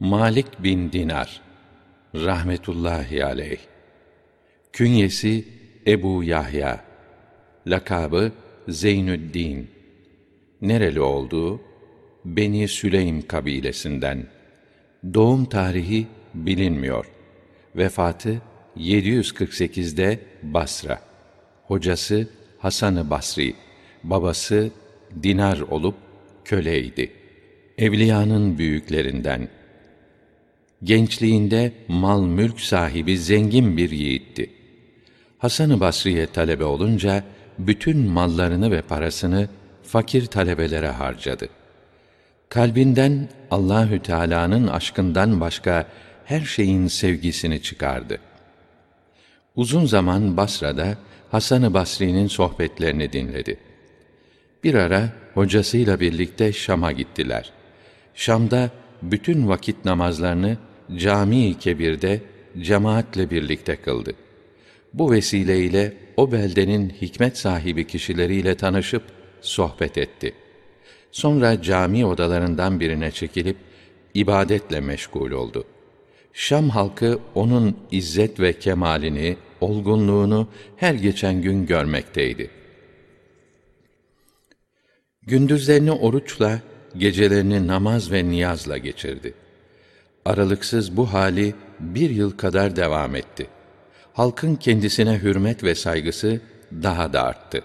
Malik bin Dinar rahmetullahi aleyh. Künyesi Ebu Yahya lakabı Zeynüddin nereli olduğu Beni Süleym kabilesinden. Doğum tarihi bilinmiyor. Vefatı 748'de Basra. Hocası Hasan-ı Basri babası Dinar olup köleydi. Evliyanın büyüklerinden Gençliğinde mal mülk sahibi zengin bir yiğitti. Hasan-ı Basri'ye talebe olunca bütün mallarını ve parasını fakir talebelere harcadı. Kalbinden Allahü Teala'nın aşkından başka her şeyin sevgisini çıkardı. Uzun zaman Basra'da Hasan-ı Basri'nin sohbetlerini dinledi. Bir ara hocasıyla birlikte Şam'a gittiler. Şam'da bütün vakit namazlarını Cami-i Kebir'de cemaatle birlikte kıldı. Bu vesileyle o beldenin hikmet sahibi kişileriyle tanışıp sohbet etti. Sonra cami odalarından birine çekilip ibadetle meşgul oldu. Şam halkı onun izzet ve kemalini, olgunluğunu her geçen gün görmekteydi. Gündüzlerini oruçla, gecelerini namaz ve niyazla geçirdi. Aralıksız bu hali bir yıl kadar devam etti. Halkın kendisine hürmet ve saygısı daha da arttı.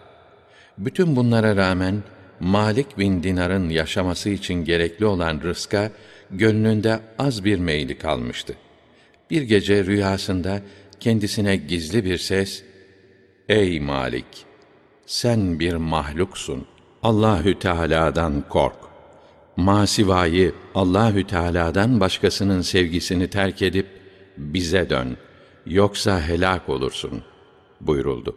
Bütün bunlara rağmen Malik bin Dinar'ın yaşaması için gerekli olan rızka gönlünde az bir meyli kalmıştı. Bir gece rüyasında kendisine gizli bir ses Ey Malik sen bir mahluksun. Allahü Teala'dan kork masivayı Allahü Teala'dan başkasının sevgisini terk edip bize dön yoksa helak olursun buyuruldu.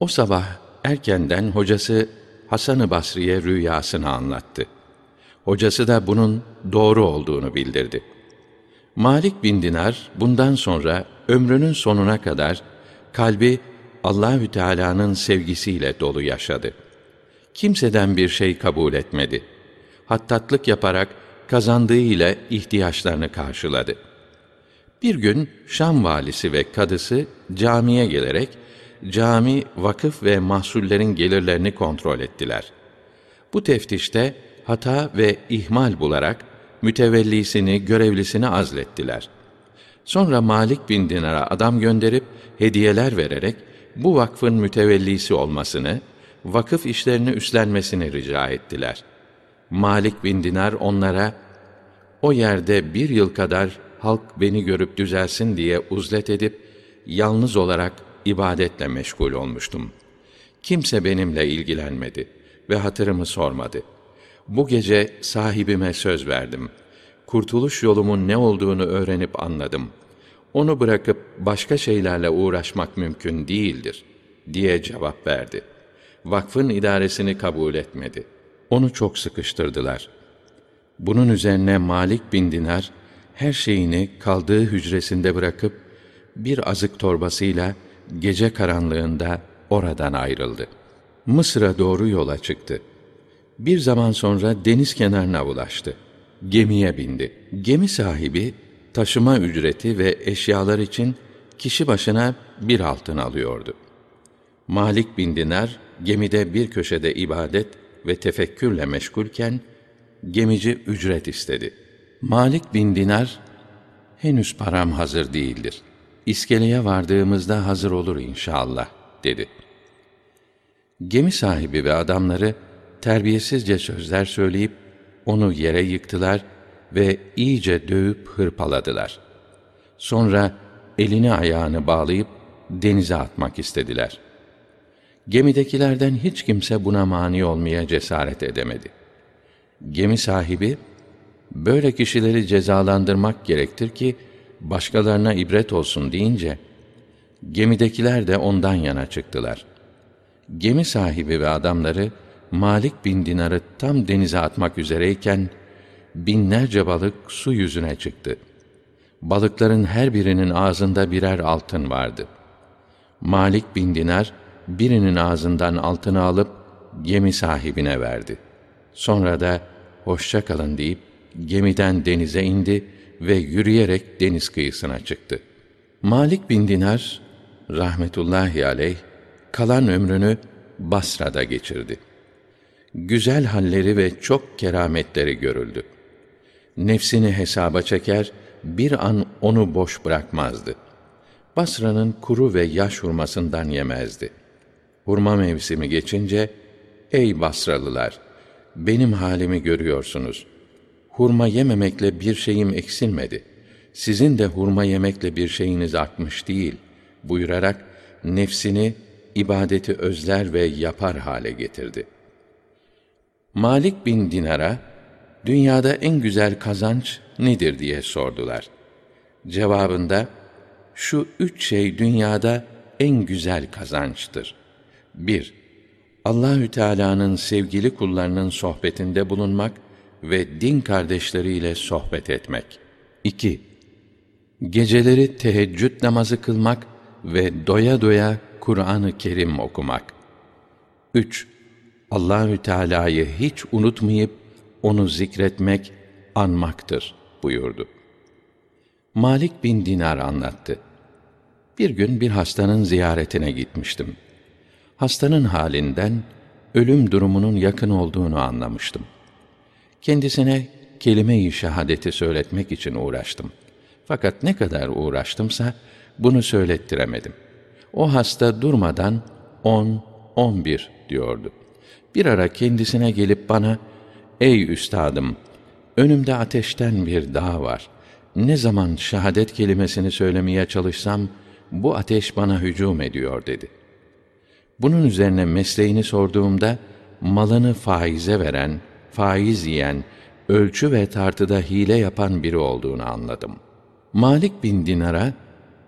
O sabah erkenden hocası Hasan-ı Basri'ye rüyasını anlattı. Hocası da bunun doğru olduğunu bildirdi. Malik bin Dinar bundan sonra ömrünün sonuna kadar kalbi Allahü Teala'nın sevgisiyle dolu yaşadı. Kimseden bir şey kabul etmedi.'' Hattatlık yaparak kazandığı ile ihtiyaçlarını karşıladı. Bir gün Şam valisi ve kadısı camiye gelerek cami, vakıf ve mahsullerin gelirlerini kontrol ettiler. Bu teftişte hata ve ihmal bularak mütevellisini, görevlisini azlettiler. Sonra Malik bin Dinar'a adam gönderip hediyeler vererek bu vakfın mütevellisi olmasını, vakıf işlerini üstlenmesini rica ettiler.'' Malik bin Dinar onlara, o yerde bir yıl kadar halk beni görüp düzelsin diye uzlet edip, yalnız olarak ibadetle meşgul olmuştum. Kimse benimle ilgilenmedi ve hatırımı sormadı. Bu gece sahibime söz verdim. Kurtuluş yolumun ne olduğunu öğrenip anladım. Onu bırakıp başka şeylerle uğraşmak mümkün değildir, diye cevap verdi. Vakfın idaresini kabul etmedi.'' Onu çok sıkıştırdılar. Bunun üzerine Malik bin Dinar her şeyini kaldığı hücresinde bırakıp bir azık torbasıyla gece karanlığında oradan ayrıldı. Mısır'a doğru yola çıktı. Bir zaman sonra deniz kenarına ulaştı. Gemiye bindi. Gemi sahibi taşıma ücreti ve eşyalar için kişi başına bir altın alıyordu. Malik bin Dinar gemide bir köşede ibadet ve tefekkürle meşgulken gemici ücret istedi. Malik bin Dinar henüz param hazır değildir. İskeleye vardığımızda hazır olur inşallah dedi. Gemi sahibi ve adamları terbiyesizce sözler söyleyip onu yere yıktılar ve iyice dövüp hırpaladılar. Sonra elini ayağını bağlayıp denize atmak istediler.'' Gemidekilerden hiç kimse buna mani olmaya cesaret edemedi. Gemi sahibi, böyle kişileri cezalandırmak gerektir ki, başkalarına ibret olsun deyince, gemidekiler de ondan yana çıktılar. Gemi sahibi ve adamları, Malik bin Dinar'ı tam denize atmak üzereyken, binlerce balık su yüzüne çıktı. Balıkların her birinin ağzında birer altın vardı. Malik bin Dinar, birinin ağzından altını alıp gemi sahibine verdi. Sonra da hoşça kalın deyip gemiden denize indi ve yürüyerek deniz kıyısına çıktı. Malik bin Dinar rahmetullahi aleyh kalan ömrünü Basra'da geçirdi. Güzel halleri ve çok kerametleri görüldü. Nefsini hesaba çeker, bir an onu boş bırakmazdı. Basra'nın kuru ve yaş hurmasından yemezdi. Hurma mevsimi geçince, ey Basralılar, benim halimi görüyorsunuz. Hurma yememekle bir şeyim eksilmedi. Sizin de hurma yemekle bir şeyiniz artmış değil buyurarak nefsini ibadeti özler ve yapar hale getirdi. Malik bin Dinar'a dünyada en güzel kazanç nedir diye sordular. Cevabında şu üç şey dünyada en güzel kazançtır. 1. Allahü Teala'nın sevgili kullarının sohbetinde bulunmak ve din kardeşleriyle sohbet etmek. 2. Geceleri teheccüd namazı kılmak ve doya doya Kur'an-ı Kerim okumak. 3. Allahü Teala'yı hiç unutmayıp onu zikretmek, anmaktır buyurdu. Malik bin Dinar anlattı. Bir gün bir hastanın ziyaretine gitmiştim. Hastanın halinden ölüm durumunun yakın olduğunu anlamıştım. Kendisine kelime-i şehadeti söyletmek için uğraştım. Fakat ne kadar uğraştımsa bunu söylettiremedim. O hasta durmadan on, on bir diyordu. Bir ara kendisine gelip bana, ''Ey üstadım, önümde ateşten bir dağ var. Ne zaman şehadet kelimesini söylemeye çalışsam, bu ateş bana hücum ediyor.'' dedi. Bunun üzerine mesleğini sorduğumda, malını faize veren, faiz yiyen, ölçü ve tartıda hile yapan biri olduğunu anladım. Malik bin Dinar'a,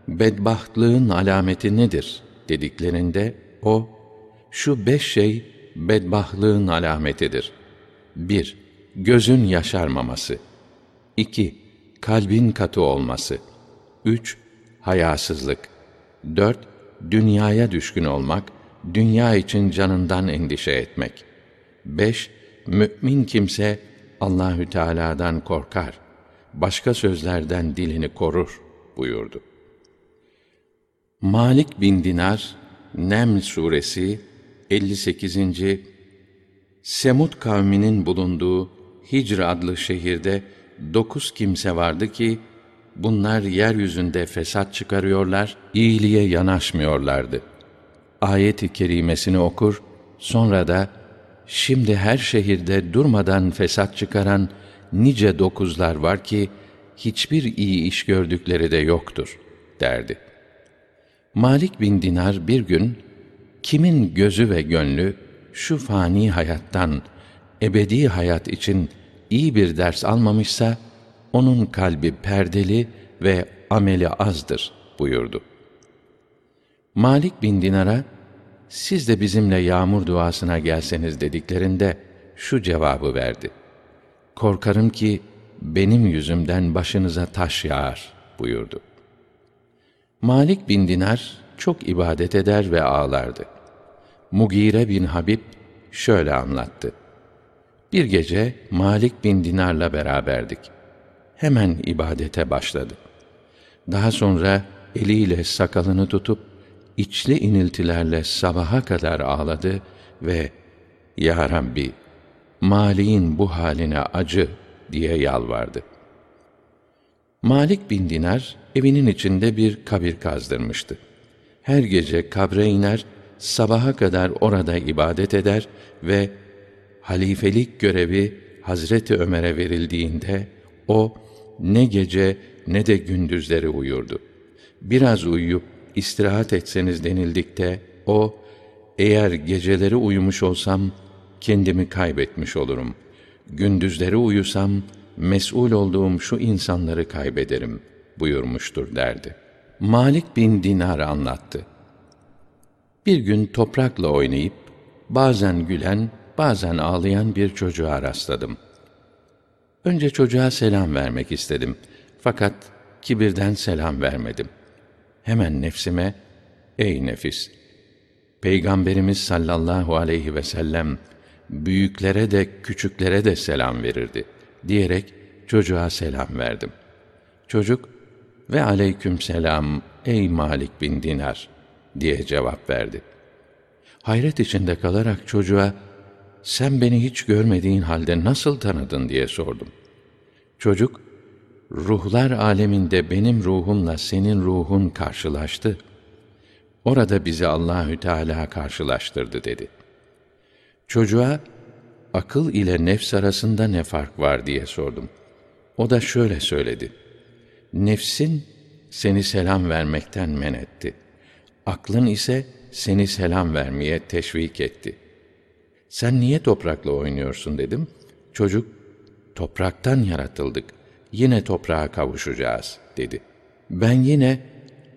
bedbahtlığın alameti nedir dediklerinde, o, şu beş şey bedbahlığın alametidir. 1. Gözün yaşarmaması. 2. Kalbin katı olması. 3. Hayasızlık. 4. Dünyaya düşkün olmak, dünya için canından endişe etmek. 5. Mü'min kimse Allahü Teala'dan korkar. Başka sözlerden dilini korur buyurdu. Malik bin Dinar Neml suresi 58. Semud kavminin bulunduğu Hicr adlı şehirde dokuz kimse vardı ki bunlar yeryüzünde fesat çıkarıyorlar, iyiliğe yanaşmıyorlardı. Ayet-i kerimesini okur, sonra da şimdi her şehirde durmadan fesat çıkaran nice dokuzlar var ki hiçbir iyi iş gördükleri de yoktur derdi. Malik bin Dinar bir gün kimin gözü ve gönlü şu fani hayattan ebedi hayat için iyi bir ders almamışsa onun kalbi perdeli ve ameli azdır buyurdu. Malik bin Dinar'a siz de bizimle yağmur duasına gelseniz dediklerinde şu cevabı verdi. Korkarım ki benim yüzümden başınıza taş yağar buyurdu. Malik bin Dinar çok ibadet eder ve ağlardı. Mugire bin Habib şöyle anlattı. Bir gece Malik bin Dinar'la beraberdik. Hemen ibadete başladı. Daha sonra eliyle sakalını tutup içli iniltilerle sabaha kadar ağladı ve Ya Rabbi, Malik'in bu haline acı diye yalvardı. Malik bin Dinar evinin içinde bir kabir kazdırmıştı. Her gece kabre iner, sabaha kadar orada ibadet eder ve halifelik görevi Hazreti Ömer'e verildiğinde o ne gece ne de gündüzleri uyurdu. Biraz uyuyup istirahat etseniz denildikte o eğer geceleri uyumuş olsam kendimi kaybetmiş olurum. Gündüzleri uyusam mesul olduğum şu insanları kaybederim buyurmuştur derdi. Malik bin Dinar anlattı. Bir gün toprakla oynayıp bazen gülen, bazen ağlayan bir çocuğa rastladım. Önce çocuğa selam vermek istedim. Fakat kibirden selam vermedim. Hemen nefsime, ey nefis! Peygamberimiz sallallahu aleyhi ve sellem, büyüklere de küçüklere de selam verirdi, diyerek çocuğa selam verdim. Çocuk, ve aleyküm selam ey Malik bin Dinar diye cevap verdi. Hayret içinde kalarak çocuğa, sen beni hiç görmediğin halde nasıl tanıdın diye sordum. Çocuk, ruhlar aleminde benim ruhumla senin ruhun karşılaştı. Orada bizi Allahü Teala karşılaştırdı dedi. Çocuğa akıl ile nefs arasında ne fark var diye sordum. O da şöyle söyledi. Nefsin seni selam vermekten men etti. Aklın ise seni selam vermeye teşvik etti. Sen niye toprakla oynuyorsun dedim. Çocuk, topraktan yaratıldık. Yine toprağa kavuşacağız dedi. Ben yine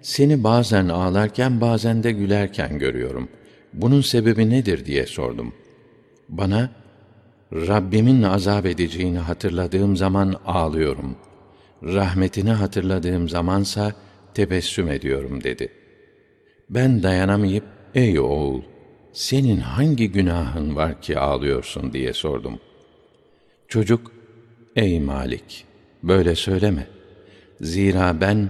seni bazen ağlarken bazen de gülerken görüyorum. Bunun sebebi nedir diye sordum. Bana Rabbimin azap edeceğini hatırladığım zaman ağlıyorum. Rahmetini hatırladığım zamansa tebessüm ediyorum dedi. Ben dayanamayıp, ey oğul, senin hangi günahın var ki ağlıyorsun diye sordum. Çocuk, ey Malik, böyle söyleme. Zira ben,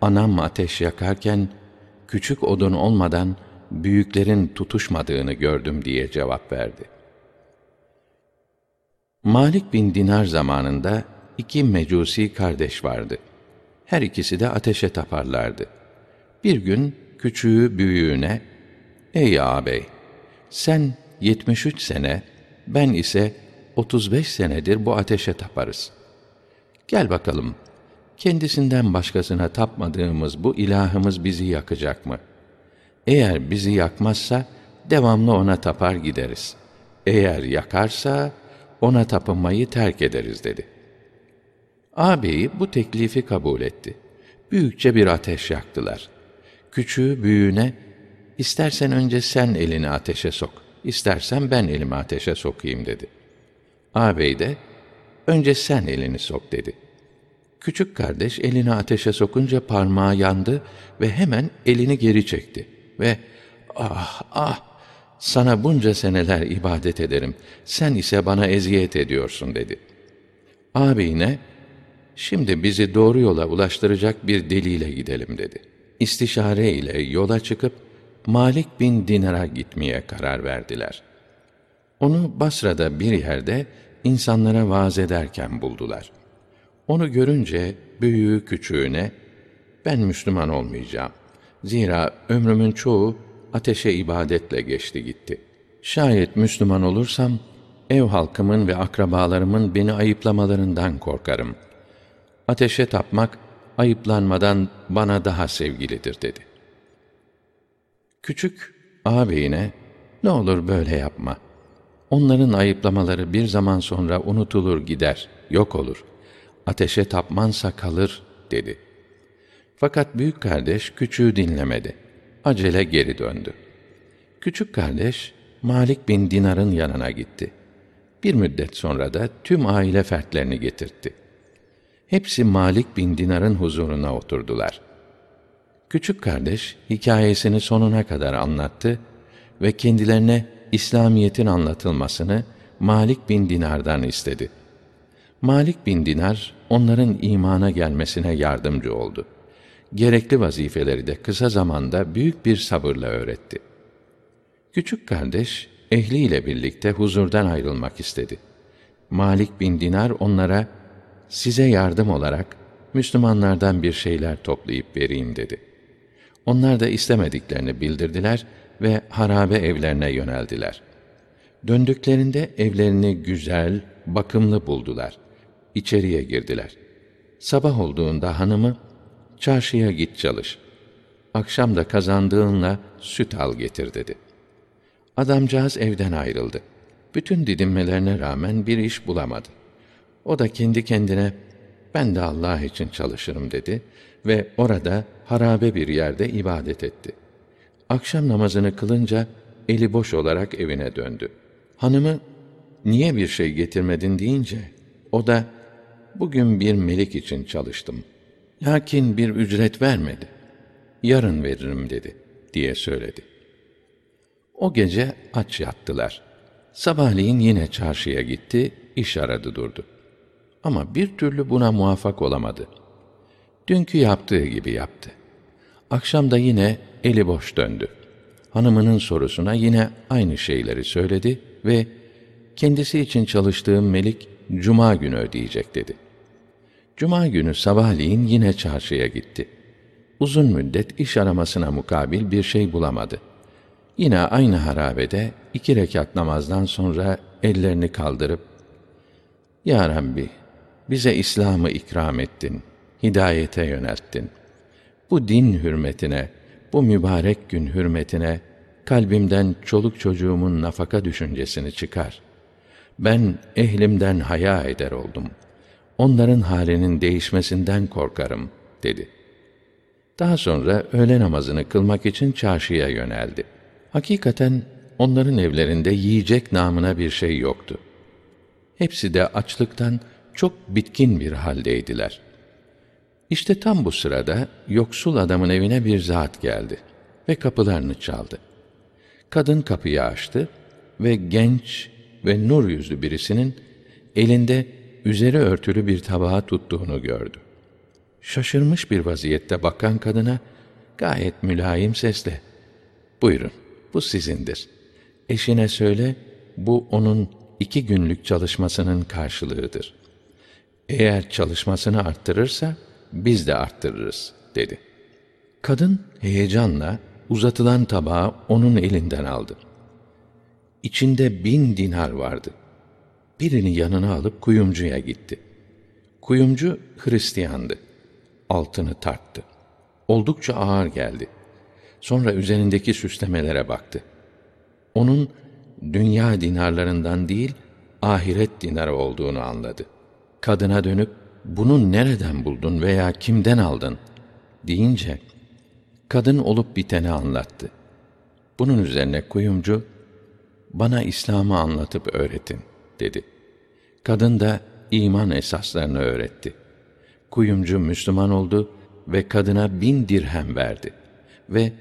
anam ateş yakarken, küçük odun olmadan, büyüklerin tutuşmadığını gördüm diye cevap verdi. Malik bin Dinar zamanında iki mecusi kardeş vardı. Her ikisi de ateşe taparlardı. Bir gün küçüğü büyüğüne, Ey ağabey, sen 73 sene, ben ise 35 senedir bu ateşe taparız. Gel bakalım, kendisinden başkasına tapmadığımız bu ilahımız bizi yakacak mı? Eğer bizi yakmazsa, devamlı ona tapar gideriz. Eğer yakarsa, ona tapınmayı terk ederiz dedi. Ağabeyi bu teklifi kabul etti. Büyükçe bir ateş yaktılar. Küçüğü büyüğüne, istersen önce sen elini ateşe sok, istersen ben elimi ateşe sokayım dedi. Ağabey de, önce sen elini sok dedi. Küçük kardeş elini ateşe sokunca parmağı yandı ve hemen elini geri çekti ve ah ah sana bunca seneler ibadet ederim, sen ise bana eziyet ediyorsun dedi. Ağabeyine, şimdi bizi doğru yola ulaştıracak bir delile gidelim dedi. İstişare ile yola çıkıp, Malik bin Dinar'a gitmeye karar verdiler. Onu Basra'da bir yerde insanlara vaaz ederken buldular. Onu görünce büyüğü küçüğüne, ben Müslüman olmayacağım. Zira ömrümün çoğu ateşe ibadetle geçti gitti. Şayet Müslüman olursam, ev halkımın ve akrabalarımın beni ayıplamalarından korkarım. Ateşe tapmak, ayıplanmadan bana daha sevgilidir dedi. Küçük ağabeyine, ne olur böyle yapma. Onların ayıplamaları bir zaman sonra unutulur gider, yok olur. Ateşe tapmansa kalır, dedi. Fakat büyük kardeş küçüğü dinlemedi acele geri döndü. Küçük kardeş Malik bin Dinar'ın yanına gitti. Bir müddet sonra da tüm aile fertlerini getirtti. Hepsi Malik bin Dinar'ın huzuruna oturdular. Küçük kardeş hikayesini sonuna kadar anlattı ve kendilerine İslamiyetin anlatılmasını Malik bin Dinar'dan istedi. Malik bin Dinar onların imana gelmesine yardımcı oldu gerekli vazifeleri de kısa zamanda büyük bir sabırla öğretti. Küçük kardeş ehliyle birlikte huzurdan ayrılmak istedi. Malik bin Dinar onlara size yardım olarak Müslümanlardan bir şeyler toplayıp vereyim dedi. Onlar da istemediklerini bildirdiler ve harabe evlerine yöneldiler. Döndüklerinde evlerini güzel, bakımlı buldular. İçeriye girdiler. Sabah olduğunda hanımı Çarşıya git çalış. Akşam da kazandığınla süt al getir dedi. Adamcağız evden ayrıldı. Bütün didinmelerine rağmen bir iş bulamadı. O da kendi kendine ben de Allah için çalışırım dedi ve orada harabe bir yerde ibadet etti. Akşam namazını kılınca eli boş olarak evine döndü. Hanımı niye bir şey getirmedin deyince o da bugün bir melik için çalıştım. Lakin bir ücret vermedi. Yarın veririm dedi diye söyledi. O gece aç yattılar. Sabahleyin yine çarşıya gitti, iş aradı durdu. Ama bir türlü buna muvaffak olamadı. Dünkü yaptığı gibi yaptı. Akşam da yine eli boş döndü. Hanımının sorusuna yine aynı şeyleri söyledi ve kendisi için çalıştığım melik cuma günü ödeyecek dedi. Cuma günü sabahleyin yine çarşıya gitti. Uzun müddet iş aramasına mukabil bir şey bulamadı. Yine aynı harabede iki rekat namazdan sonra ellerini kaldırıp Ya Rabbi, bize İslam'ı ikram ettin, hidayete yönelttin. Bu din hürmetine, bu mübarek gün hürmetine kalbimden çoluk çocuğumun nafaka düşüncesini çıkar. Ben ehlimden haya eder oldum. Onların halinin değişmesinden korkarım, dedi. Daha sonra öğle namazını kılmak için çarşıya yöneldi. Hakikaten onların evlerinde yiyecek namına bir şey yoktu. Hepsi de açlıktan çok bitkin bir haldeydiler. İşte tam bu sırada yoksul adamın evine bir zat geldi ve kapılarını çaldı. Kadın kapıyı açtı ve genç ve nur yüzlü birisinin elinde üzeri örtülü bir tabağı tuttuğunu gördü. Şaşırmış bir vaziyette bakan kadına gayet mülayim sesle "Buyurun, bu sizindir. Eşine söyle, bu onun iki günlük çalışmasının karşılığıdır. Eğer çalışmasını arttırırsa biz de arttırırız." dedi. Kadın heyecanla uzatılan tabağı onun elinden aldı. İçinde bin dinar vardı. Birini yanına alıp kuyumcuya gitti. Kuyumcu Hristiyandı. Altını tarttı. Oldukça ağır geldi. Sonra üzerindeki süslemelere baktı. Onun dünya dinarlarından değil, ahiret dinarı olduğunu anladı. Kadına dönüp, bunu nereden buldun veya kimden aldın? deyince, kadın olup biteni anlattı. Bunun üzerine kuyumcu, bana İslam'ı anlatıp öğretin, dedi. Kadın da iman esaslarını öğretti. Kuyumcu Müslüman oldu ve kadına bin dirhem verdi. Ve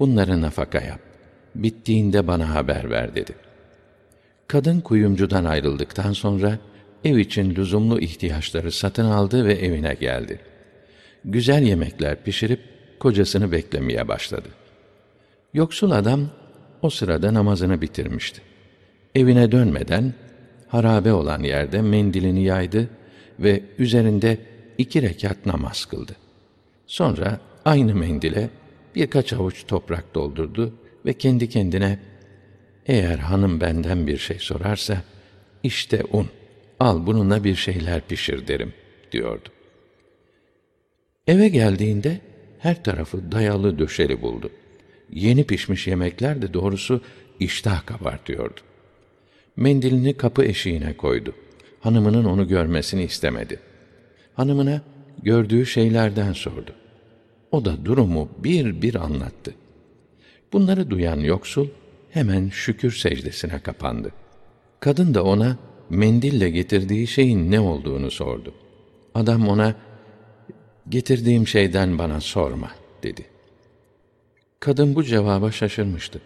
bunları nafaka yap. Bittiğinde bana haber ver dedi. Kadın kuyumcudan ayrıldıktan sonra ev için lüzumlu ihtiyaçları satın aldı ve evine geldi. Güzel yemekler pişirip kocasını beklemeye başladı. Yoksul adam o sırada namazını bitirmişti. Evine dönmeden harabe olan yerde mendilini yaydı ve üzerinde iki rekat namaz kıldı. Sonra aynı mendile birkaç avuç toprak doldurdu ve kendi kendine eğer hanım benden bir şey sorarsa işte un al bununla bir şeyler pişir derim diyordu. Eve geldiğinde her tarafı dayalı döşeli buldu. Yeni pişmiş yemekler de doğrusu iştah kabartıyordu. Mendilini kapı eşiğine koydu. Hanımının onu görmesini istemedi. Hanımına gördüğü şeylerden sordu. O da durumu bir bir anlattı. Bunları duyan yoksul hemen şükür secdesine kapandı. Kadın da ona mendille getirdiği şeyin ne olduğunu sordu. Adam ona getirdiğim şeyden bana sorma dedi. Kadın bu cevaba şaşırmıştı.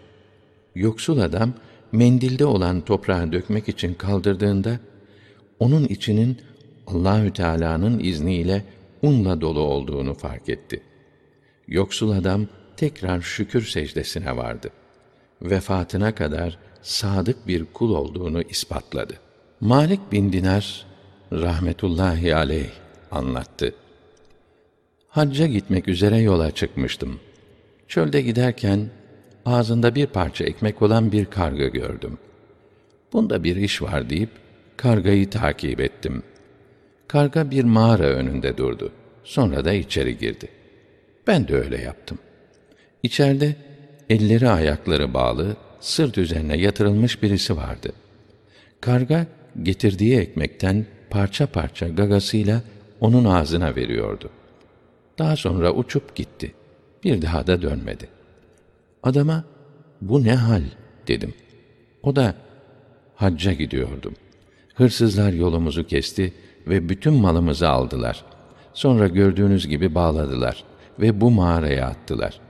Yoksul adam mendilde olan toprağı dökmek için kaldırdığında onun içinin Allahü Teala'nın izniyle unla dolu olduğunu fark etti. Yoksul adam tekrar şükür secdesine vardı. Vefatına kadar sadık bir kul olduğunu ispatladı. Malik bin Dinar rahmetullahi aleyh anlattı. Hacca gitmek üzere yola çıkmıştım. Çölde giderken ağzında bir parça ekmek olan bir karga gördüm. Bunda bir iş var deyip kargayı takip ettim. Karga bir mağara önünde durdu. Sonra da içeri girdi. Ben de öyle yaptım. İçeride elleri ayakları bağlı, sırt üzerine yatırılmış birisi vardı. Karga getirdiği ekmekten parça parça gagasıyla onun ağzına veriyordu. Daha sonra uçup gitti. Bir daha da dönmedi. Adama bu ne hal dedim. O da hacca gidiyordum. Hırsızlar yolumuzu kesti ve bütün malımızı aldılar. Sonra gördüğünüz gibi bağladılar ve bu mağaraya attılar.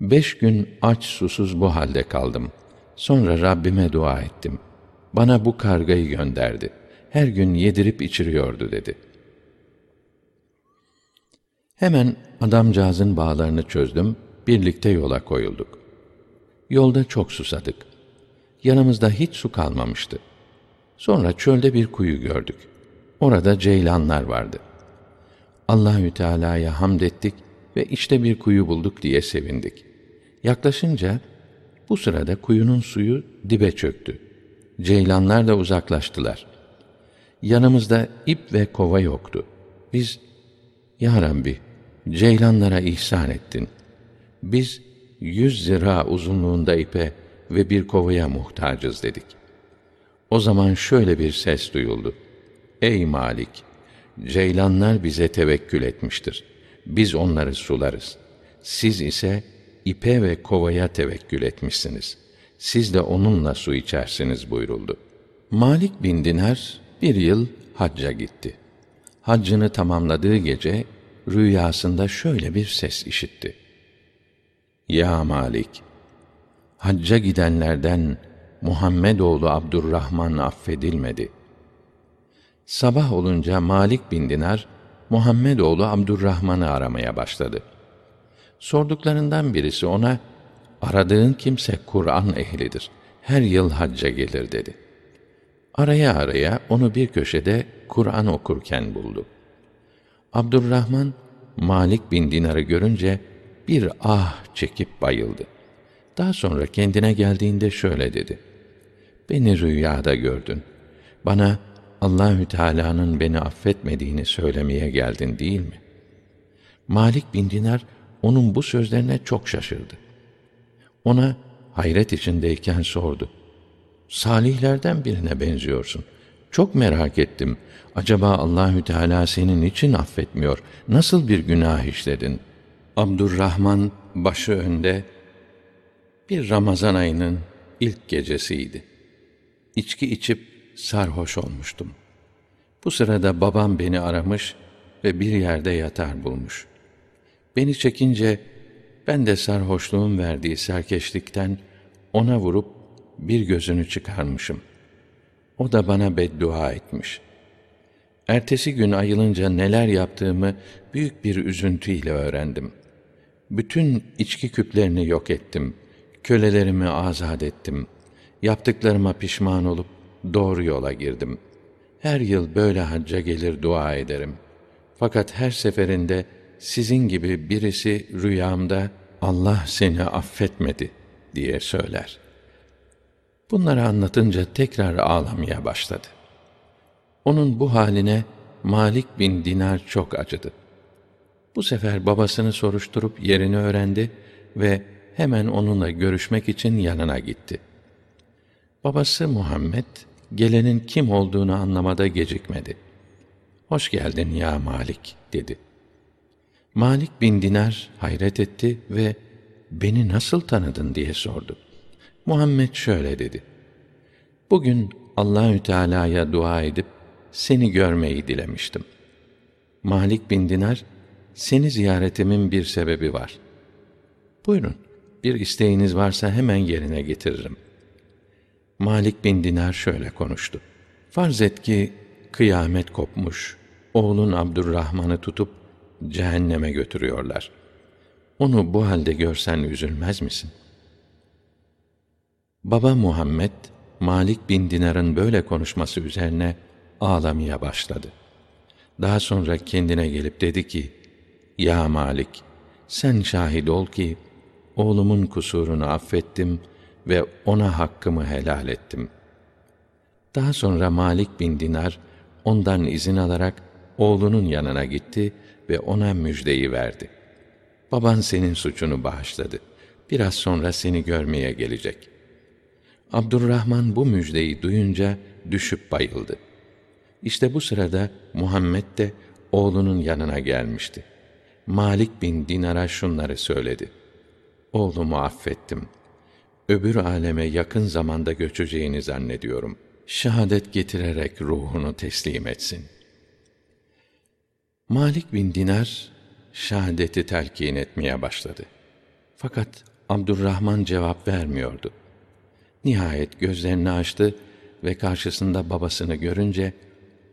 Beş gün aç susuz bu halde kaldım. Sonra Rabbime dua ettim. Bana bu kargayı gönderdi. her gün yedirip içiriyordu dedi. Hemen adamcağızın bağlarını çözdüm, birlikte yola koyulduk. Yolda çok susadık. Yanımızda hiç su kalmamıştı. Sonra çölde bir kuyu gördük. Orada ceylanlar vardı. Allahü Teala'ya hamd ettik ve işte bir kuyu bulduk diye sevindik. Yaklaşınca bu sırada kuyunun suyu dibe çöktü. Ceylanlar da uzaklaştılar. Yanımızda ip ve kova yoktu. Biz, Ya Rabbi, ceylanlara ihsan ettin. Biz yüz zira uzunluğunda ipe ve bir kovaya muhtacız dedik. O zaman şöyle bir ses duyuldu. Ey Malik! Ceylanlar bize tevekkül etmiştir. Biz onları sularız. Siz ise ipe ve kovaya tevekkül etmişsiniz. Siz de onunla su içersiniz buyuruldu. Malik bin Dinar bir yıl hacca gitti. Haccını tamamladığı gece rüyasında şöyle bir ses işitti. Ya Malik! Hacca gidenlerden Muhammed oğlu Abdurrahman affedilmedi. Sabah olunca Malik bin Dinar Muhammed oğlu Abdurrahman'ı aramaya başladı. Sorduklarından birisi ona aradığın kimse Kur'an ehlidir. Her yıl hacca gelir dedi. Araya araya onu bir köşede Kur'an okurken buldu. Abdurrahman Malik bin Dinar'ı görünce bir ah çekip bayıldı. Daha sonra kendine geldiğinde şöyle dedi: Beni rüyada gördün. Bana Allahü Teala'nın beni affetmediğini söylemeye geldin değil mi? Malik bin Dinar onun bu sözlerine çok şaşırdı. Ona hayret içindeyken sordu. Salihlerden birine benziyorsun. Çok merak ettim. Acaba Allahü Teala senin için affetmiyor? Nasıl bir günah işledin? Abdurrahman başı önde bir Ramazan ayının ilk gecesiydi. İçki içip sarhoş olmuştum. Bu sırada babam beni aramış ve bir yerde yatar bulmuş. Beni çekince ben de sarhoşluğun verdiği serkeşlikten ona vurup bir gözünü çıkarmışım. O da bana beddua etmiş. Ertesi gün ayılınca neler yaptığımı büyük bir üzüntüyle öğrendim. Bütün içki küplerini yok ettim. Kölelerimi azat ettim. Yaptıklarıma pişman olup doğru yola girdim. Her yıl böyle hacca gelir dua ederim. Fakat her seferinde sizin gibi birisi rüyamda Allah seni affetmedi diye söyler. Bunları anlatınca tekrar ağlamaya başladı. Onun bu haline Malik bin Dinar çok acıdı. Bu sefer babasını soruşturup yerini öğrendi ve hemen onunla görüşmek için yanına gitti. Babası Muhammed gelenin kim olduğunu anlamada gecikmedi. Hoş geldin ya Malik dedi. Malik bin Dinar hayret etti ve beni nasıl tanıdın diye sordu. Muhammed şöyle dedi. Bugün Allahü Teala'ya dua edip seni görmeyi dilemiştim. Malik bin Dinar, seni ziyaretimin bir sebebi var. Buyurun, bir isteğiniz varsa hemen yerine getiririm.'' Malik bin Dinar şöyle konuştu. Farz et ki kıyamet kopmuş, oğlun Abdurrahman'ı tutup cehenneme götürüyorlar. Onu bu halde görsen üzülmez misin? Baba Muhammed, Malik bin Dinar'ın böyle konuşması üzerine ağlamaya başladı. Daha sonra kendine gelip dedi ki, Ya Malik, sen şahit ol ki, oğlumun kusurunu affettim.'' ve ona hakkımı helal ettim. Daha sonra Malik bin Dinar ondan izin alarak oğlunun yanına gitti ve ona müjdeyi verdi. Baban senin suçunu bağışladı. Biraz sonra seni görmeye gelecek. Abdurrahman bu müjdeyi duyunca düşüp bayıldı. İşte bu sırada Muhammed de oğlunun yanına gelmişti. Malik bin Dinar'a şunları söyledi. Oğlumu affettim.'' öbür aleme yakın zamanda göçeceğini zannediyorum. Şehadet getirerek ruhunu teslim etsin. Malik bin Dinar şehadeti telkin etmeye başladı. Fakat Abdurrahman cevap vermiyordu. Nihayet gözlerini açtı ve karşısında babasını görünce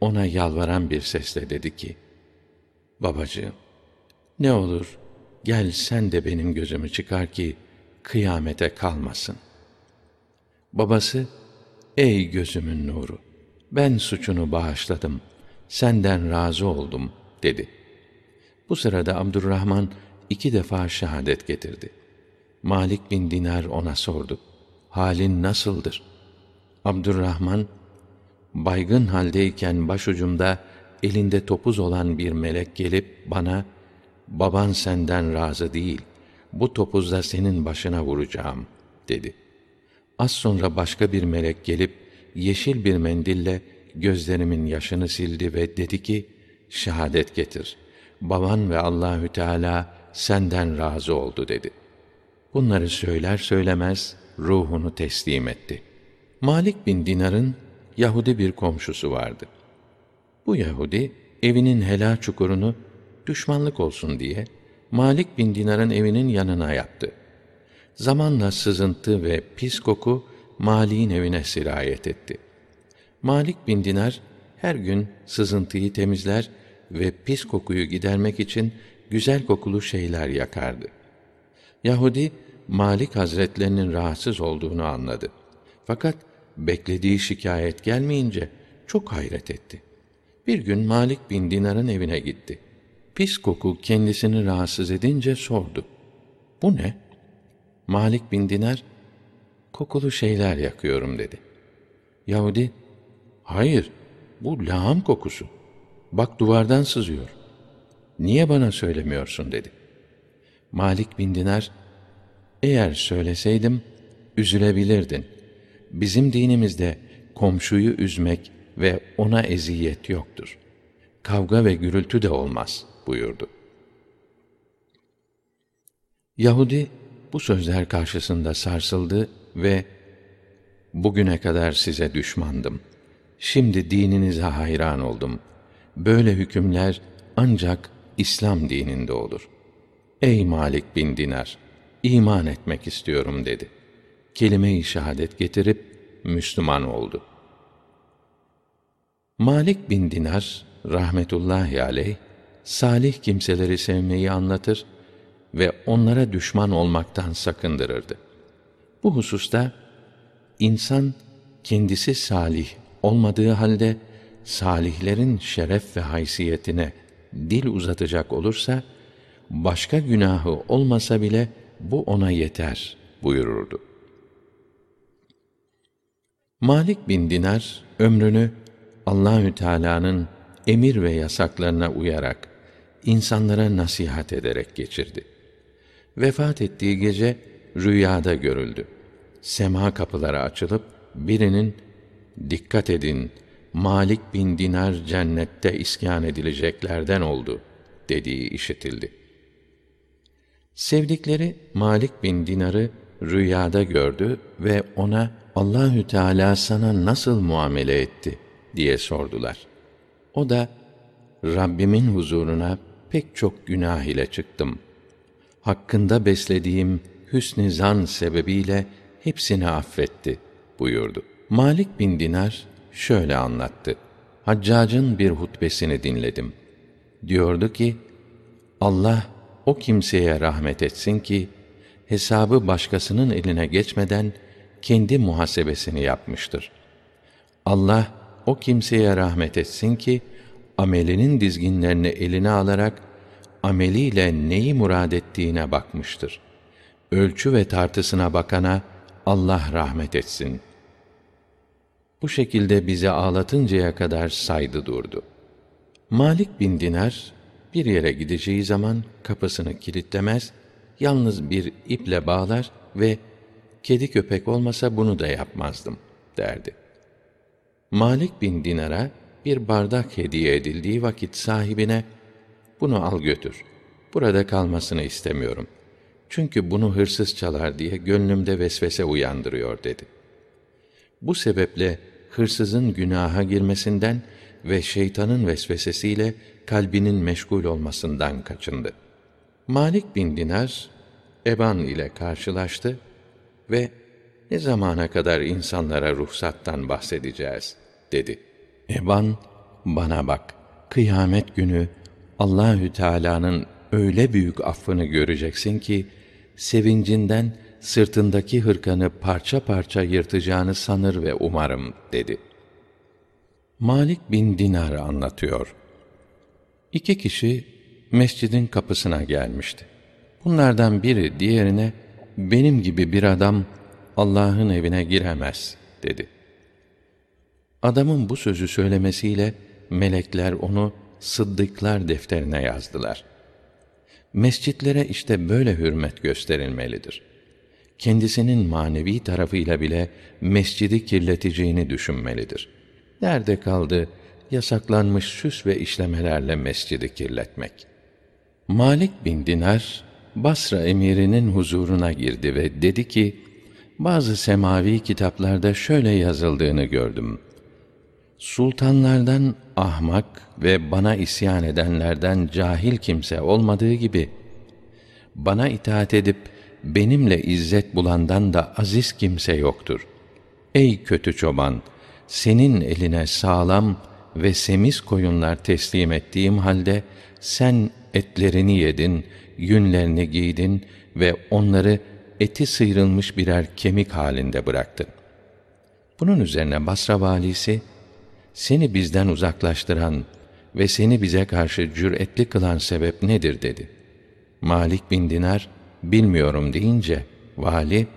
ona yalvaran bir sesle dedi ki, Babacığım, ne olur gel sen de benim gözümü çıkar ki kıyamete kalmasın. Babası, ey gözümün nuru, ben suçunu bağışladım, senden razı oldum dedi. Bu sırada Abdurrahman iki defa şehadet getirdi. Malik bin Dinar ona sordu. Halin nasıldır? Abdurrahman, baygın haldeyken başucumda elinde topuz olan bir melek gelip bana, baban senden razı değil, bu topuzla senin başına vuracağım, dedi. Az sonra başka bir melek gelip, yeşil bir mendille gözlerimin yaşını sildi ve dedi ki, şehadet getir. Baban ve Allahü Teala senden razı oldu dedi. Bunları söyler söylemez ruhunu teslim etti. Malik bin Dinar'ın Yahudi bir komşusu vardı. Bu Yahudi evinin helal çukurunu düşmanlık olsun diye Malik bin Dinar'ın evinin yanına yaptı. Zamanla sızıntı ve pis koku Malik'in evine sirayet etti. Malik bin Dinar her gün sızıntıyı temizler ve pis kokuyu gidermek için güzel kokulu şeyler yakardı. Yahudi Malik Hazretlerinin rahatsız olduğunu anladı. Fakat beklediği şikayet gelmeyince çok hayret etti. Bir gün Malik bin Dinar'ın evine gitti. Pis koku kendisini rahatsız edince sordu. Bu ne? Malik bin Dinar, kokulu şeyler yakıyorum dedi. Yahudi, hayır, bu lağım kokusu. Bak duvardan sızıyor. Niye bana söylemiyorsun dedi. Malik bin Dinar, eğer söyleseydim, üzülebilirdin. Bizim dinimizde komşuyu üzmek ve ona eziyet yoktur. Kavga ve gürültü de olmaz buyurdu. Yahudi bu sözler karşısında sarsıldı ve bugüne kadar size düşmandım. Şimdi dininize hayran oldum. Böyle hükümler ancak İslam dininde olur. Ey Malik bin Dinar, iman etmek istiyorum dedi. Kelime-i şehadet getirip Müslüman oldu. Malik bin Dinar rahmetullahi aleyh salih kimseleri sevmeyi anlatır ve onlara düşman olmaktan sakındırırdı. Bu hususta insan kendisi salih olmadığı halde salihlerin şeref ve haysiyetine dil uzatacak olursa başka günahı olmasa bile bu ona yeter buyururdu. Malik bin Dinar ömrünü Allahü Teala'nın emir ve yasaklarına uyarak insanlara nasihat ederek geçirdi. Vefat ettiği gece rüyada görüldü. Sema kapıları açılıp birinin dikkat edin Malik bin Dinar cennette iskan edileceklerden oldu dediği işitildi. Sevdikleri Malik bin Dinar'ı rüyada gördü ve ona Allahü Teala sana nasıl muamele etti diye sordular. O da Rabbimin huzuruna pek çok günah ile çıktım. Hakkında beslediğim hüsn-i zan sebebiyle hepsini affetti buyurdu. Malik bin Dinar şöyle anlattı. Haccac'ın bir hutbesini dinledim. Diyordu ki, Allah o kimseye rahmet etsin ki, hesabı başkasının eline geçmeden kendi muhasebesini yapmıştır. Allah o kimseye rahmet etsin ki, amelinin dizginlerini eline alarak, ameliyle neyi murad ettiğine bakmıştır. Ölçü ve tartısına bakana Allah rahmet etsin.'' Bu şekilde bizi ağlatıncaya kadar saydı durdu. Malik bin Dinar bir yere gideceği zaman kapısını kilitlemez, yalnız bir iple bağlar ve kedi köpek olmasa bunu da yapmazdım derdi. Malik bin Dinar'a bir bardak hediye edildiği vakit sahibine bunu al götür. Burada kalmasını istemiyorum. Çünkü bunu hırsız çalar diye gönlümde vesvese uyandırıyor dedi. Bu sebeple hırsızın günaha girmesinden ve şeytanın vesvesesiyle kalbinin meşgul olmasından kaçındı. Malik bin Dinar Eban ile karşılaştı ve ne zamana kadar insanlara ruhsattan bahsedeceğiz dedi. Eban bana bak. Kıyamet günü Allahü Teala'nın öyle büyük affını göreceksin ki sevincinden sırtındaki hırkanı parça parça yırtacağını sanır ve umarım dedi. Malik bin Dinar anlatıyor. İki kişi mescidin kapısına gelmişti. Bunlardan biri diğerine benim gibi bir adam Allah'ın evine giremez dedi. Adamın bu sözü söylemesiyle melekler onu sıddıklar defterine yazdılar. Mescitlere işte böyle hürmet gösterilmelidir. Kendisinin manevi tarafıyla bile mescidi kirleteceğini düşünmelidir. Nerede kaldı yasaklanmış süs ve işlemelerle mescidi kirletmek? Malik bin Dinar Basra emirinin huzuruna girdi ve dedi ki: Bazı semavi kitaplarda şöyle yazıldığını gördüm. Sultanlardan ahmak ve bana isyan edenlerden cahil kimse olmadığı gibi bana itaat edip benimle izzet bulandan da aziz kimse yoktur. Ey kötü çoban, senin eline sağlam ve semiz koyunlar teslim ettiğim halde sen etlerini yedin, yünlerini giydin ve onları eti sıyrılmış birer kemik halinde bıraktın. Bunun üzerine Basra valisi seni bizden uzaklaştıran ve seni bize karşı cüretli kılan sebep nedir dedi. Malik bin Dinar bilmiyorum deyince vali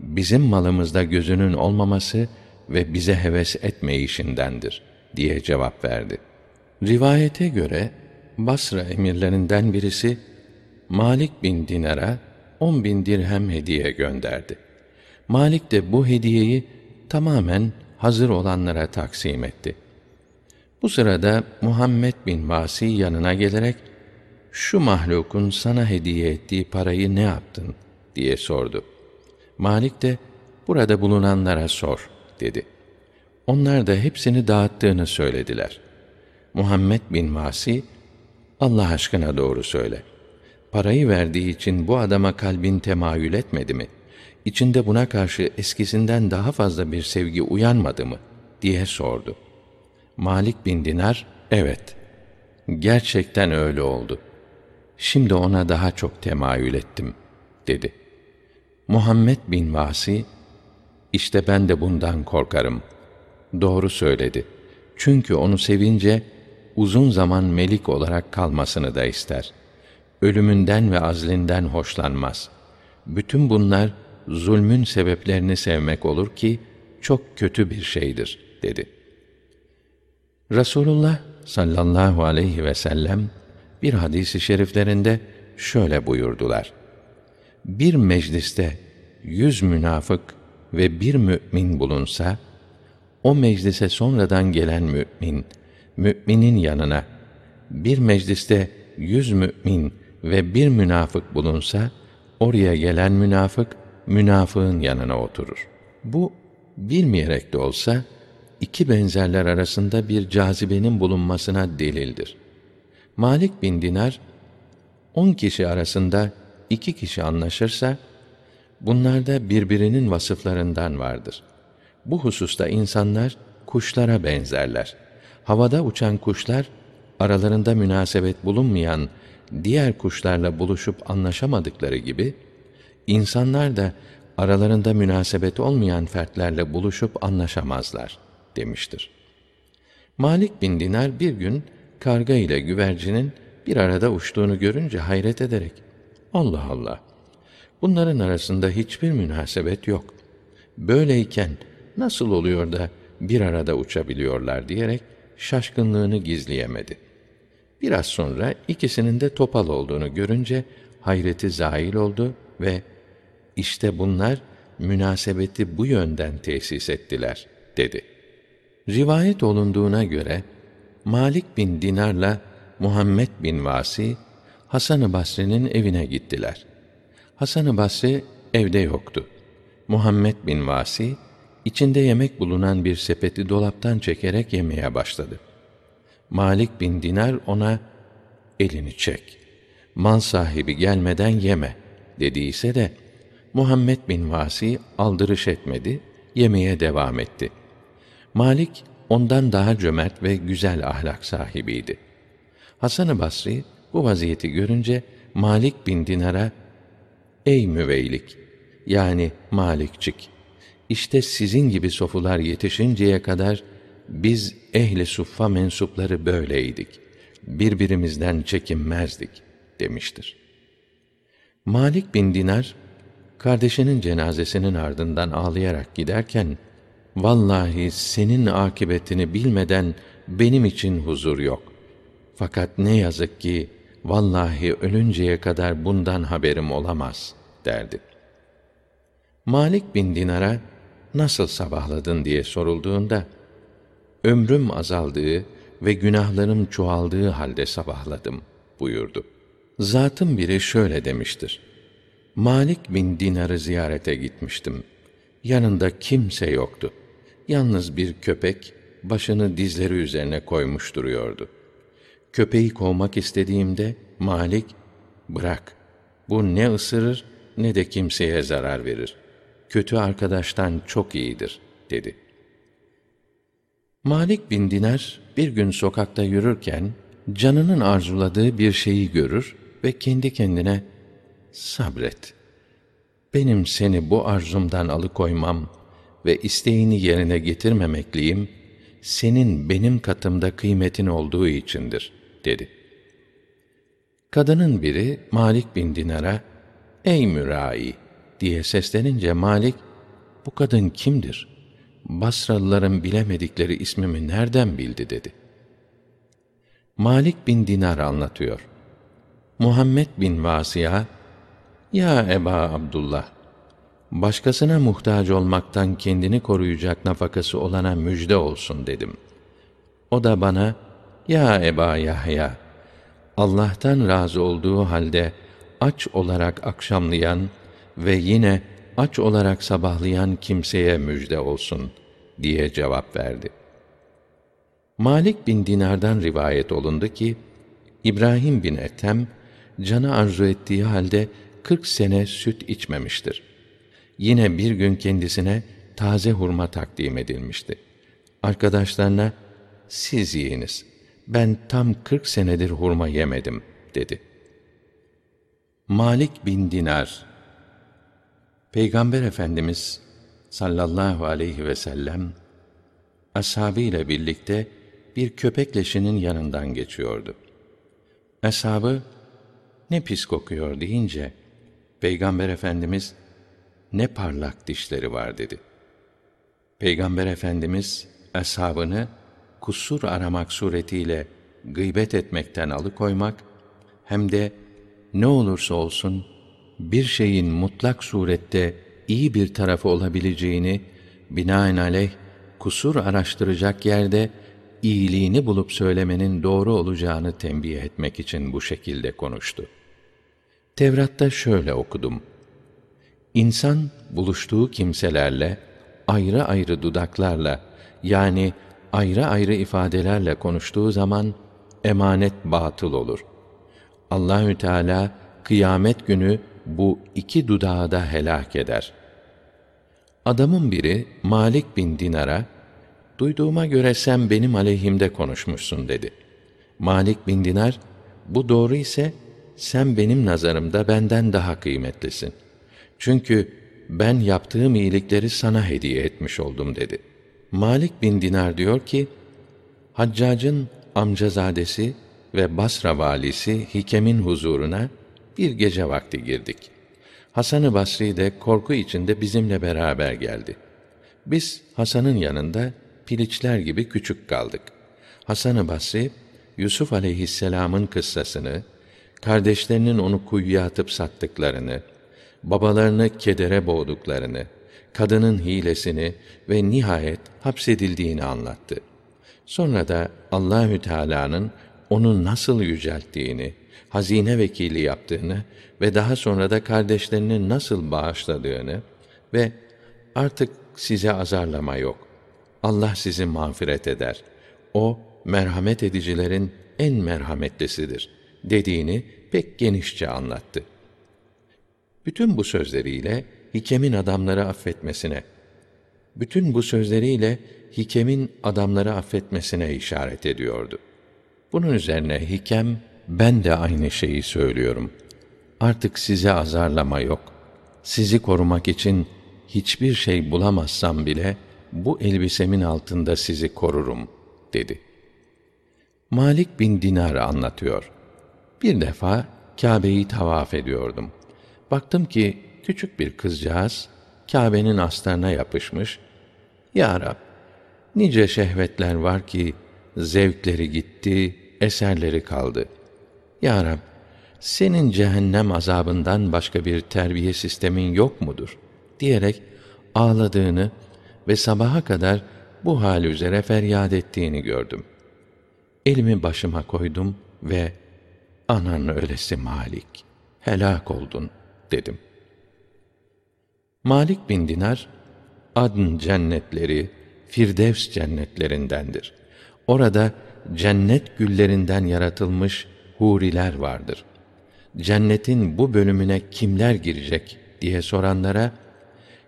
bizim malımızda gözünün olmaması ve bize heves etmeyişindendir diye cevap verdi. Rivayete göre Basra emirlerinden birisi Malik bin Dinar'a on bin dirhem hediye gönderdi. Malik de bu hediyeyi tamamen hazır olanlara taksim etti. Bu sırada Muhammed bin Vasi yanına gelerek şu mahlukun sana hediye ettiği parayı ne yaptın diye sordu. Malik de burada bulunanlara sor dedi. Onlar da hepsini dağıttığını söylediler. Muhammed bin Vasi Allah aşkına doğru söyle. Parayı verdiği için bu adama kalbin temayül etmedi mi? İçinde buna karşı eskisinden daha fazla bir sevgi uyanmadı mı? diye sordu. Malik bin Dinar, evet, gerçekten öyle oldu. Şimdi ona daha çok temayül ettim, dedi. Muhammed bin Vasi, işte ben de bundan korkarım. Doğru söyledi. Çünkü onu sevince, uzun zaman melik olarak kalmasını da ister. Ölümünden ve azlinden hoşlanmaz. Bütün bunlar, zulmün sebeplerini sevmek olur ki, çok kötü bir şeydir, dedi. Rasulullah sallallahu aleyhi ve sellem, bir hadisi şeriflerinde şöyle buyurdular. Bir mecliste yüz münafık ve bir mü'min bulunsa, o meclise sonradan gelen mü'min, mü'minin yanına, bir mecliste yüz mü'min ve bir münafık bulunsa, oraya gelen münafık, münafığın yanına oturur. Bu, bilmeyerek de olsa, iki benzerler arasında bir cazibenin bulunmasına delildir. Malik bin Dinar, on kişi arasında iki kişi anlaşırsa, bunlarda birbirinin vasıflarından vardır. Bu hususta insanlar kuşlara benzerler. Havada uçan kuşlar, aralarında münasebet bulunmayan diğer kuşlarla buluşup anlaşamadıkları gibi, insanlar da aralarında münasebet olmayan fertlerle buluşup anlaşamazlar demiştir. Malik bin Dinar bir gün karga ile güvercinin bir arada uçtuğunu görünce hayret ederek Allah Allah bunların arasında hiçbir münasebet yok. Böyleyken nasıl oluyor da bir arada uçabiliyorlar diyerek şaşkınlığını gizleyemedi. Biraz sonra ikisinin de topal olduğunu görünce hayreti zahil oldu ve işte bunlar münasebeti bu yönden tesis ettiler dedi. Rivayet olunduğuna göre Malik bin Dinar'la Muhammed bin Vasi Hasan-ı Basri'nin evine gittiler. Hasan-ı Basri evde yoktu. Muhammed bin Vasi içinde yemek bulunan bir sepeti dolaptan çekerek yemeye başladı. Malik bin Dinar ona elini çek. Man sahibi gelmeden yeme dediyse de Muhammed bin Vasi aldırış etmedi, yemeye devam etti. Malik ondan daha cömert ve güzel ahlak sahibiydi. Hasan-ı Basri bu vaziyeti görünce Malik bin Dinar'a Ey müveylik yani Malikçik işte sizin gibi sofular yetişinceye kadar biz ehli suffa mensupları böyleydik. Birbirimizden çekinmezdik demiştir. Malik bin Dinar kardeşinin cenazesinin ardından ağlayarak giderken vallahi senin akibetini bilmeden benim için huzur yok. Fakat ne yazık ki vallahi ölünceye kadar bundan haberim olamaz derdi. Malik bin Dinar'a nasıl sabahladın diye sorulduğunda ömrüm azaldığı ve günahlarım çoğaldığı halde sabahladım buyurdu. Zatın biri şöyle demiştir. Malik bin Dinar'ı ziyarete gitmiştim. Yanında kimse yoktu. Yalnız bir köpek başını dizleri üzerine koymuş duruyordu. Köpeği kovmak istediğimde Malik, bırak, bu ne ısırır ne de kimseye zarar verir. Kötü arkadaştan çok iyidir, dedi. Malik bin Dinar bir gün sokakta yürürken, canının arzuladığı bir şeyi görür ve kendi kendine, sabret. Benim seni bu arzumdan alıkoymam ve isteğini yerine getirmemekliyim, senin benim katımda kıymetin olduğu içindir, dedi. Kadının biri Malik bin Dinar'a, ey mürai diye seslenince Malik, bu kadın kimdir? Basralıların bilemedikleri ismimi nereden bildi dedi. Malik bin Dinar anlatıyor. Muhammed bin Vasıya, ya Eba Abdullah, başkasına muhtaç olmaktan kendini koruyacak nafakası olana müjde olsun dedim. O da bana, ya Eba Yahya, Allah'tan razı olduğu halde aç olarak akşamlayan ve yine aç olarak sabahlayan kimseye müjde olsun diye cevap verdi. Malik bin Dinar'dan rivayet olundu ki İbrahim bin Ethem canı arzu ettiği halde 40 sene süt içmemiştir. Yine bir gün kendisine taze hurma takdim edilmişti. Arkadaşlarına siz yiyiniz. Ben tam 40 senedir hurma yemedim dedi. Malik bin Dinar Peygamber Efendimiz sallallahu aleyhi ve sellem ashabıyla birlikte bir köpek leşinin yanından geçiyordu. Ashabı ne pis kokuyor deyince Peygamber Efendimiz ne parlak dişleri var dedi. Peygamber Efendimiz ashabını kusur aramak suretiyle gıybet etmekten alıkoymak hem de ne olursa olsun bir şeyin mutlak surette iyi bir tarafı olabileceğini binaenaleyh kusur araştıracak yerde iyiliğini bulup söylemenin doğru olacağını tembih etmek için bu şekilde konuştu. Tevrat'ta şöyle okudum. İnsan buluştuğu kimselerle ayrı ayrı dudaklarla yani ayrı ayrı ifadelerle konuştuğu zaman emanet batıl olur. Allahü Teala kıyamet günü bu iki dudağı da helak eder. Adamın biri Malik bin Dinar'a duyduğuma göre sen benim aleyhimde konuşmuşsun dedi. Malik bin Dinar bu doğru ise sen benim nazarımda benden daha kıymetlisin. Çünkü ben yaptığım iyilikleri sana hediye etmiş oldum dedi. Malik bin Dinar diyor ki, Haccac'ın amcazadesi ve Basra valisi Hikem'in huzuruna bir gece vakti girdik. Hasan-ı Basri de korku içinde bizimle beraber geldi. Biz Hasan'ın yanında piliçler gibi küçük kaldık. Hasan-ı Basri, Yusuf aleyhisselamın kıssasını, kardeşlerinin onu kuyuya atıp sattıklarını, babalarını kedere boğduklarını, kadının hilesini ve nihayet hapsedildiğini anlattı. Sonra da Allahü Teala'nın onu nasıl yücelttiğini, hazine vekili yaptığını ve daha sonra da kardeşlerini nasıl bağışladığını ve artık size azarlama yok. Allah sizi mağfiret eder. O merhamet edicilerin en merhametlisidir dediğini pek genişçe anlattı. Bütün bu sözleriyle Hikem'in adamları affetmesine, bütün bu sözleriyle Hikem'in adamları affetmesine işaret ediyordu. Bunun üzerine Hikem, ben de aynı şeyi söylüyorum. Artık size azarlama yok. Sizi korumak için hiçbir şey bulamazsam bile bu elbisemin altında sizi korurum dedi. Malik bin Dinar anlatıyor. Bir defa Kâbe'yi tavaf ediyordum. Baktım ki küçük bir kızcağız Kâbe'nin astarına yapışmış. Ya Rab, nice şehvetler var ki zevkleri gitti, eserleri kaldı. Ya Rab, senin cehennem azabından başka bir terbiye sistemin yok mudur? diyerek ağladığını ve sabaha kadar bu hal üzere feryat ettiğini gördüm. Elimi başıma koydum ve anan ölesi Malik, helak oldun dedim. Malik bin Dinar, Adn cennetleri, Firdevs cennetlerindendir. Orada cennet güllerinden yaratılmış huriler vardır. Cennetin bu bölümüne kimler girecek diye soranlara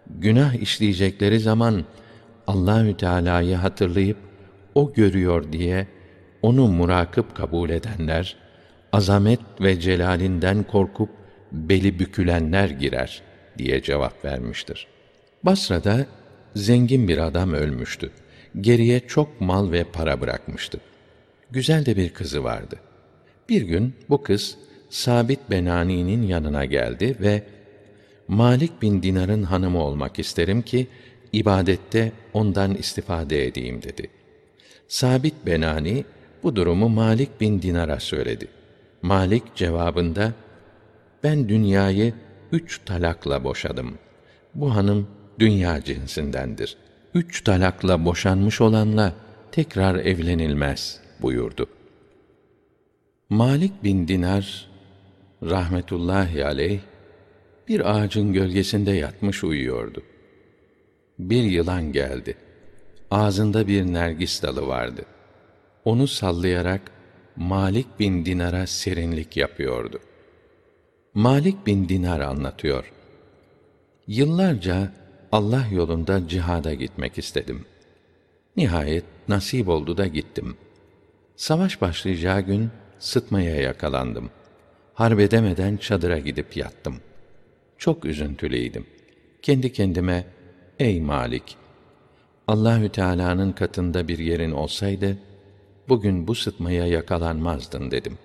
günah işleyecekleri zaman Allahü Teala'yı hatırlayıp o görüyor diye onu murakip kabul edenler, azamet ve celalinden korkup beli bükülenler girer diye cevap vermiştir. Basra'da zengin bir adam ölmüştü. Geriye çok mal ve para bırakmıştı. Güzel de bir kızı vardı. Bir gün bu kız Sabit Benani'nin yanına geldi ve Malik bin Dinar'ın hanımı olmak isterim ki ibadette ondan istifade edeyim dedi. Sabit Benani bu durumu Malik bin Dinar'a söyledi. Malik cevabında ben dünyayı üç talakla boşadım. Bu hanım dünya cinsindendir. Üç talakla boşanmış olanla tekrar evlenilmez buyurdu. Malik bin Dinar rahmetullahi aleyh bir ağacın gölgesinde yatmış uyuyordu. Bir yılan geldi. Ağzında bir nergis dalı vardı. Onu sallayarak Malik bin Dinar'a serinlik yapıyordu. Malik bin Dinar anlatıyor. Yıllarca Allah yolunda cihada gitmek istedim. Nihayet nasip oldu da gittim. Savaş başlayacağı gün sıtmaya yakalandım. Harbedemeden çadıra gidip yattım. Çok üzüntülüydüm. Kendi kendime, ey Malik! Allahü Teala'nın katında bir yerin olsaydı, bugün bu sıtmaya yakalanmazdın dedim.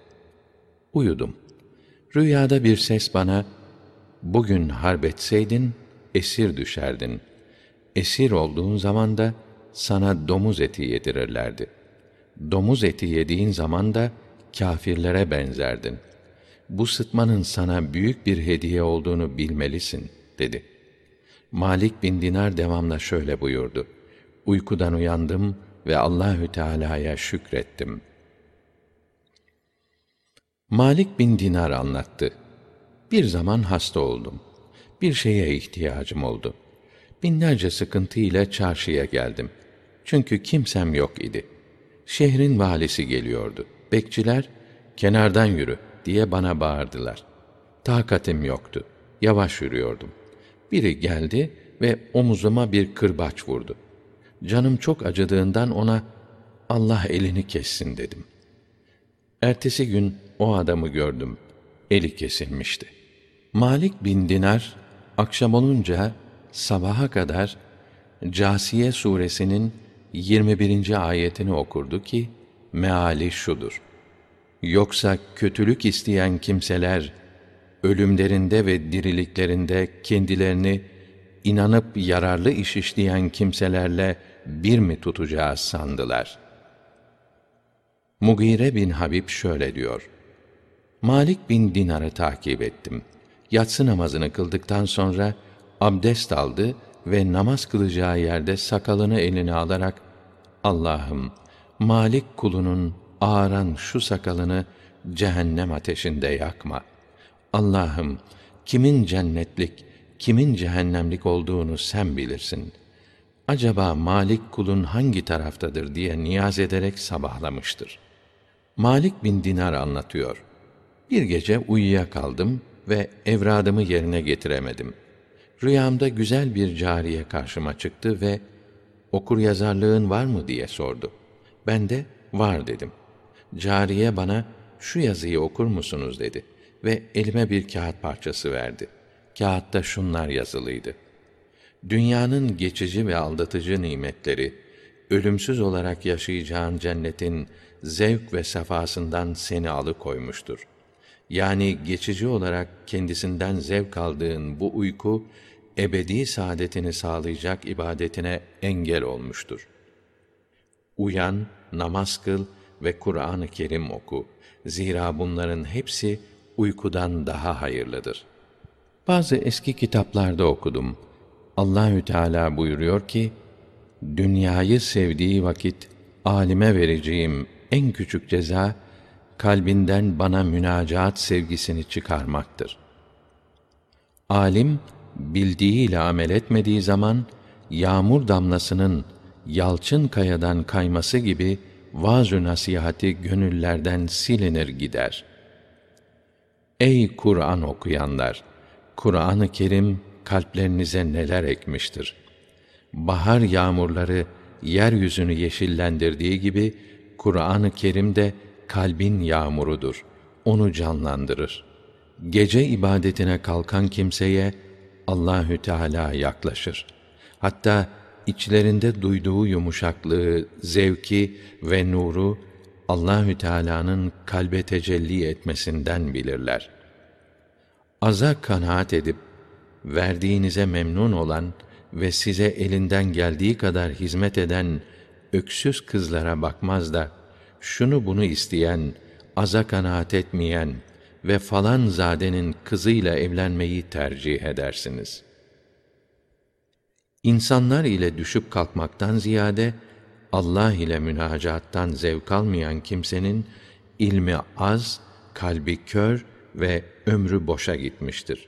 Uyudum. Rüyada bir ses bana, bugün harbetseydin, esir düşerdin. Esir olduğun zaman da sana domuz eti yedirirlerdi. Domuz eti yediğin zaman da kâfirlere benzerdin. Bu sıtmanın sana büyük bir hediye olduğunu bilmelisin, dedi. Malik bin Dinar devamla şöyle buyurdu. Uykudan uyandım ve Allahü Teala'ya şükrettim. Malik bin Dinar anlattı. Bir zaman hasta oldum. Bir şeye ihtiyacım oldu. Binlerce sıkıntı ile çarşıya geldim. Çünkü kimsem yok idi. Şehrin valisi geliyordu. Bekçiler, kenardan yürü diye bana bağırdılar. Takatim yoktu. Yavaş yürüyordum. Biri geldi ve omuzuma bir kırbaç vurdu. Canım çok acıdığından ona Allah elini kessin dedim. Ertesi gün o adamı gördüm. Eli kesilmişti. Malik bin Dinar akşam olunca sabaha kadar Câsiye suresinin 21. ayetini okurdu ki meali şudur. Yoksa kötülük isteyen kimseler ölümlerinde ve diriliklerinde kendilerini inanıp yararlı iş işleyen kimselerle bir mi tutacağız sandılar? Mugire bin Habib şöyle diyor. Malik bin Dinar'ı takip ettim. Yatsı namazını kıldıktan sonra abdest aldı ve namaz kılacağı yerde sakalını eline alarak Allah'ım Malik kulunun ağaran şu sakalını cehennem ateşinde yakma. Allah'ım kimin cennetlik, kimin cehennemlik olduğunu sen bilirsin. Acaba Malik kulun hangi taraftadır diye niyaz ederek sabahlamıştır. Malik bin Dinar anlatıyor. Bir gece uyuya kaldım ve evradımı yerine getiremedim. Rüyamda güzel bir cariye karşıma çıktı ve okur yazarlığın var mı diye sordu. Ben de var dedim. Cariye bana şu yazıyı okur musunuz dedi ve elime bir kağıt parçası verdi. Kağıtta şunlar yazılıydı. Dünyanın geçici ve aldatıcı nimetleri, ölümsüz olarak yaşayacağın cennetin zevk ve sefasından seni alıkoymuştur. Yani geçici olarak kendisinden zevk aldığın bu uyku, ebedi saadetini sağlayacak ibadetine engel olmuştur. Uyan, namaz kıl ve Kur'an-ı Kerim oku. Zira bunların hepsi uykudan daha hayırlıdır. Bazı eski kitaplarda okudum. Allahü Teala buyuruyor ki: Dünyayı sevdiği vakit alime vereceğim en küçük ceza kalbinden bana münacaat sevgisini çıkarmaktır. Alim bildiğiyle amel etmediği zaman yağmur damlasının yalçın kayadan kayması gibi vaaz-ı nasihati gönüllerden silinir gider. Ey Kur'an okuyanlar! Kur'an-ı Kerim kalplerinize neler ekmiştir. Bahar yağmurları yeryüzünü yeşillendirdiği gibi Kur'an-ı Kerim de kalbin yağmurudur. Onu canlandırır. Gece ibadetine kalkan kimseye Allahü Teala yaklaşır. Hatta içlerinde duyduğu yumuşaklığı, zevki ve nuru Allahü Teala'nın kalbe tecelli etmesinden bilirler. Aza kanaat edip verdiğinize memnun olan ve size elinden geldiği kadar hizmet eden öksüz kızlara bakmaz da şunu bunu isteyen, aza kanaat etmeyen ve falan zadenin kızıyla evlenmeyi tercih edersiniz. İnsanlar ile düşüp kalkmaktan ziyade Allah ile münacattan zevk almayan kimsenin ilmi az, kalbi kör ve ömrü boşa gitmiştir.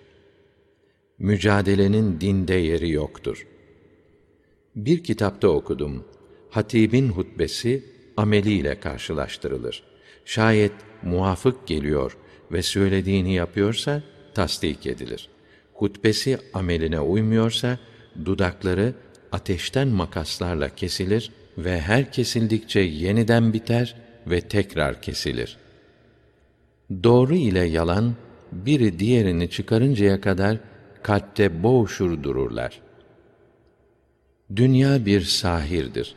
Mücadelenin dinde yeri yoktur. Bir kitapta okudum. Hatibin hutbesi ameliyle karşılaştırılır. Şayet muafık geliyor ve söylediğini yapıyorsa tasdik edilir. Hutbesi ameline uymuyorsa dudakları ateşten makaslarla kesilir ve her kesildikçe yeniden biter ve tekrar kesilir. Doğru ile yalan biri diğerini çıkarıncaya kadar kalpte boğuşur dururlar. Dünya bir sahirdir.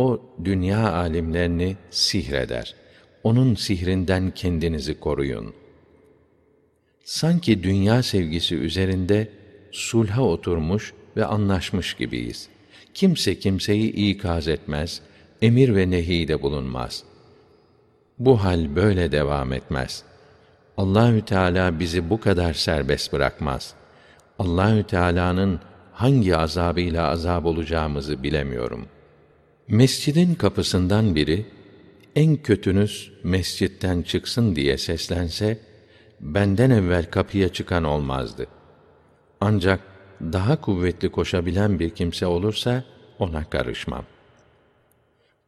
O dünya alimlerini sihreder. Onun sihrinden kendinizi koruyun. Sanki dünya sevgisi üzerinde sulha oturmuş ve anlaşmış gibiyiz. Kimse kimseyi ikaz etmez, emir ve de bulunmaz. Bu hal böyle devam etmez. Allahü Teala bizi bu kadar serbest bırakmaz. Allahü Teala'nın hangi azabıyla azab olacağımızı bilemiyorum. Mescidin kapısından biri en kötünüz mescitten çıksın diye seslense benden evvel kapıya çıkan olmazdı. Ancak daha kuvvetli koşabilen bir kimse olursa ona karışmam.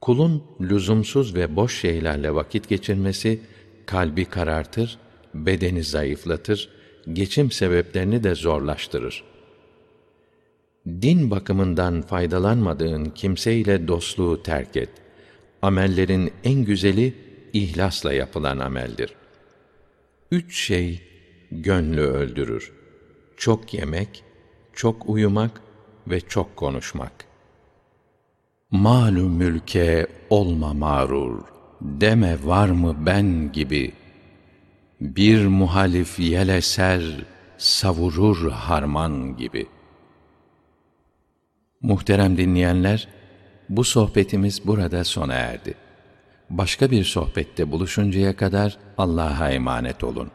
Kulun lüzumsuz ve boş şeylerle vakit geçirmesi kalbi karartır, bedeni zayıflatır, geçim sebeplerini de zorlaştırır. Din bakımından faydalanmadığın kimseyle dostluğu terk et. Amellerin en güzeli ihlasla yapılan ameldir. Üç şey gönlü öldürür. Çok yemek, çok uyumak ve çok konuşmak. Malü mülke olma mağrur, deme var mı ben gibi. Bir muhalif yel eser, savurur harman gibi. Muhterem dinleyenler, bu sohbetimiz burada sona erdi. Başka bir sohbette buluşuncaya kadar Allah'a emanet olun.